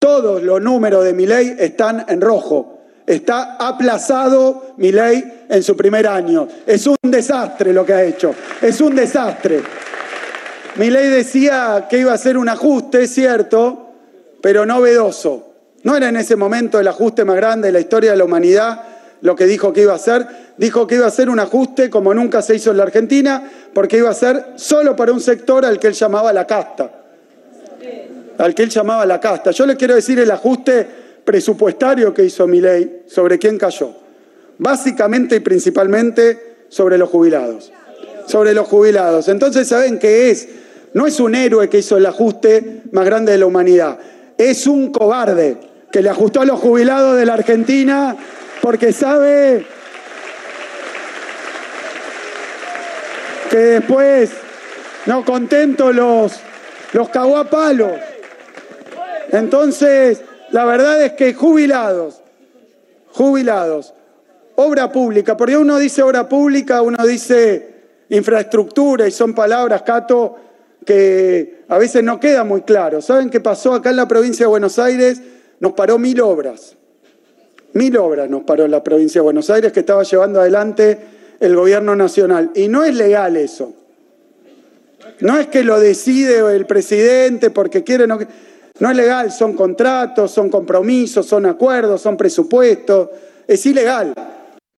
Todos los números de mi ley están en rojo. Está aplazado mi ley en su primer año. Es un desastre lo que ha hecho. Es un desastre. Mi ley decía que iba a ser un ajuste, es cierto, pero novedoso. No era en ese momento el ajuste más grande de la historia de la humanidad lo que dijo que iba a hacer. Dijo que iba a ser un ajuste como nunca se hizo en la Argentina, porque iba a ser solo para un sector al que él llamaba la casta. Al que él llamaba la casta. Yo le quiero decir el ajuste presupuestario que hizo mi ley, sobre quién cayó. Básicamente y principalmente sobre los jubilados. Sobre los jubilados. Entonces, ¿saben qué es? No es un héroe que hizo el ajuste más grande de la humanidad. Es un cobarde que le ajustó a los jubilados de la Argentina porque sabe que después, no contentos los, los cagó a palos. Entonces, la verdad es que jubilados, jubilados, obra pública, porque uno dice obra pública, uno dice infraestructura y son palabras, Cato, que a veces no queda muy claro. ¿Saben qué pasó acá en la provincia de Buenos Aires? Nos paró mil obras. Mil obras nos paró en la provincia de Buenos Aires que estaba llevando adelante el gobierno nacional. Y no es legal eso. No es que lo decide el presidente porque quiere... No, no es legal, son contratos, son compromisos, son acuerdos, son presupuestos. Es ilegal.